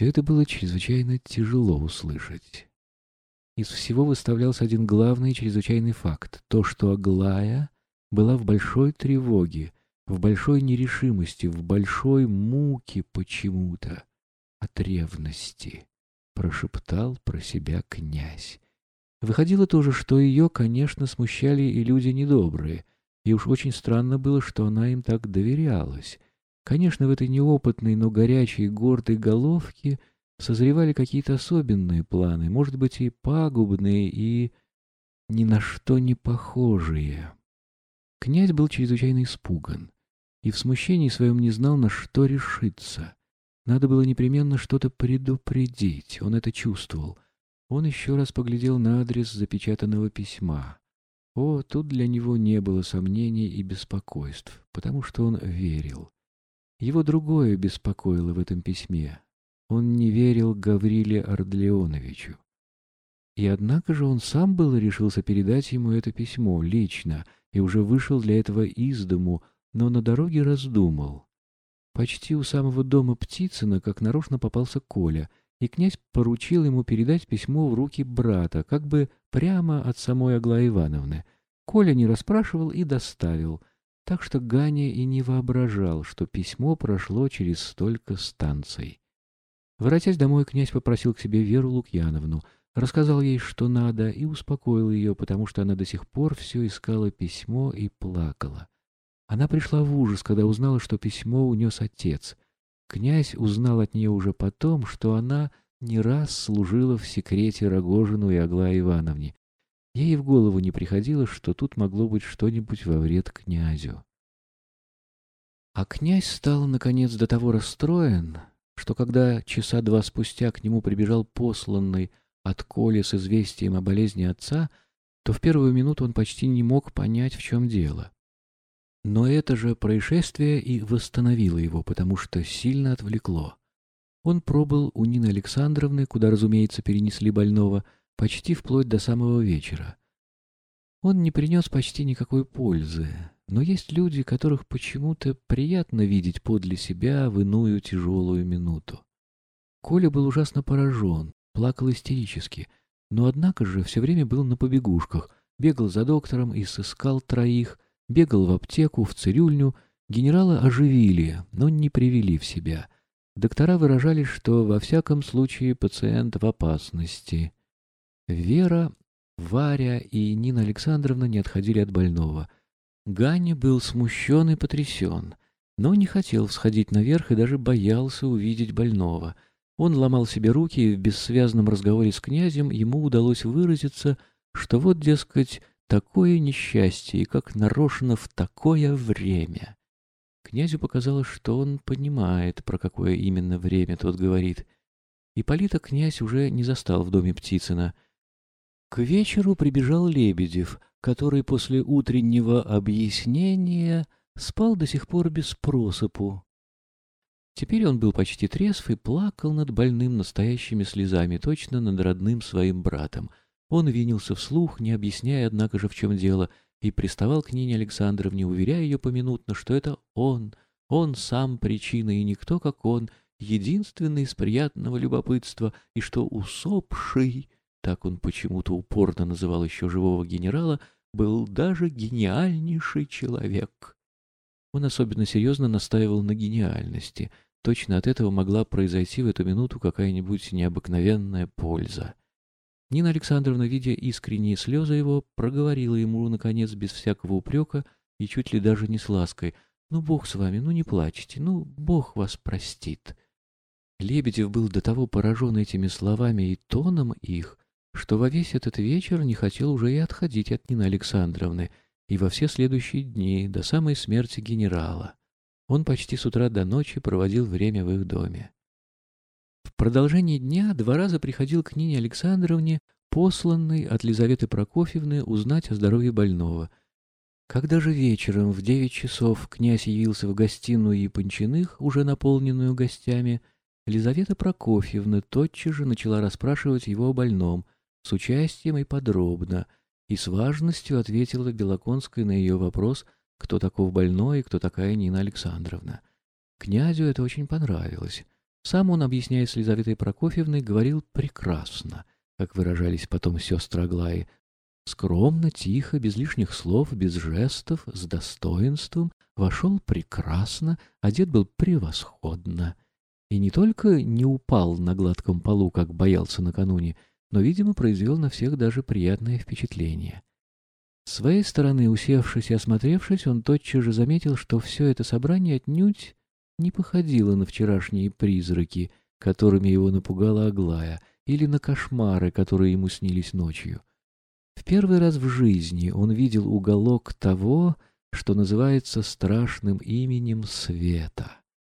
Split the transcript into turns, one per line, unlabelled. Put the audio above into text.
Все это было чрезвычайно тяжело услышать. Из всего выставлялся один главный чрезвычайный факт — то, что Аглая была в большой тревоге, в большой нерешимости, в большой муке почему-то от ревности, прошептал про себя князь. Выходило тоже, что ее, конечно, смущали и люди недобрые, и уж очень странно было, что она им так доверялась. Конечно, в этой неопытной, но горячей, гордой головке созревали какие-то особенные планы, может быть, и пагубные, и ни на что не похожие. Князь был чрезвычайно испуган и в смущении своем не знал, на что решиться. Надо было непременно что-то предупредить, он это чувствовал. Он еще раз поглядел на адрес запечатанного письма. О, тут для него не было сомнений и беспокойств, потому что он верил. Его другое беспокоило в этом письме. Он не верил Гавриле Ардлеоновичу. И однако же он сам было решился передать ему это письмо лично и уже вышел для этого из дому, но на дороге раздумал. Почти у самого дома Птицына как нарочно попался Коля, и князь поручил ему передать письмо в руки брата, как бы прямо от самой Аглаи Ивановны. Коля не расспрашивал и доставил, так что Ганя и не воображал, что письмо прошло через столько станций. Воротясь домой, князь попросил к себе Веру Лукьяновну, рассказал ей, что надо, и успокоил ее, потому что она до сих пор все искала письмо и плакала. Она пришла в ужас, когда узнала, что письмо унес отец. Князь узнал от нее уже потом, что она не раз служила в секрете Рогожину и Аглае Ивановне. Ей в голову не приходило, что тут могло быть что-нибудь во вред князю. А князь стал, наконец, до того расстроен, что когда часа два спустя к нему прибежал посланный от Коли с известием о болезни отца, то в первую минуту он почти не мог понять, в чем дело. Но это же происшествие и восстановило его, потому что сильно отвлекло. Он пробыл у Нины Александровны, куда, разумеется, перенесли больного, почти вплоть до самого вечера. Он не принес почти никакой пользы, но есть люди, которых почему-то приятно видеть подле себя в иную тяжелую минуту. Коля был ужасно поражен, плакал истерически, но однако же все время был на побегушках, бегал за доктором и сыскал троих — Бегал в аптеку, в цирюльню. Генерала оживили, но не привели в себя. Доктора выражали, что во всяком случае пациент в опасности. Вера, Варя и Нина Александровна не отходили от больного. Ганя был смущен и потрясен, но не хотел всходить наверх и даже боялся увидеть больного. Он ломал себе руки, и в бессвязном разговоре с князем ему удалось выразиться, что вот, дескать, Такое несчастье, и как нарочно в такое время. Князю показалось, что он понимает, про какое именно время тот говорит. И Полита князь уже не застал в доме Птицына. К вечеру прибежал Лебедев, который после утреннего объяснения спал до сих пор без просыпу. Теперь он был почти трезв и плакал над больным настоящими слезами, точно над родным своим братом — он винился вслух, не объясняя, однако же, в чем дело, и приставал к Нине Александровне, уверяя ее поминутно, что это он, он сам причина, и никто, как он, единственный из приятного любопытства, и что усопший, так он почему-то упорно называл еще живого генерала, был даже гениальнейший человек. Он особенно серьезно настаивал на гениальности. Точно от этого могла произойти в эту минуту какая-нибудь необыкновенная польза. Нина Александровна, видя искренние слезы его, проговорила ему, наконец, без всякого упрека и чуть ли даже не с лаской. «Ну, Бог с вами, ну не плачьте, ну, Бог вас простит». Лебедев был до того поражен этими словами и тоном их, что во весь этот вечер не хотел уже и отходить от Нины Александровны, и во все следующие дни, до самой смерти генерала. Он почти с утра до ночи проводил время в их доме. В продолжении дня два раза приходил к Нине Александровне, посланный от Лизаветы Прокофьевны узнать о здоровье больного. Когда же вечером в девять часов князь явился в гостиную Япончиных, уже наполненную гостями, Лизавета Прокофьевна тотчас же начала расспрашивать его о больном, с участием и подробно, и с важностью ответила Белоконская на ее вопрос, кто таков больной и кто такая Нина Александровна. Князю это очень понравилось. Сам он, объясняя с Лизаветой Прокофьевной, говорил «прекрасно», как выражались потом сестры Аглаи, скромно, тихо, без лишних слов, без жестов, с достоинством, вошел прекрасно, одет был превосходно. И не только не упал на гладком полу, как боялся накануне, но, видимо, произвел на всех даже приятное впечатление. С своей стороны, усевшись и осмотревшись, он тотчас же заметил, что все это собрание отнюдь не походило на вчерашние призраки, которыми его напугала Аглая, или на кошмары, которые ему снились ночью. В первый раз в жизни он видел уголок того, что называется страшным именем света.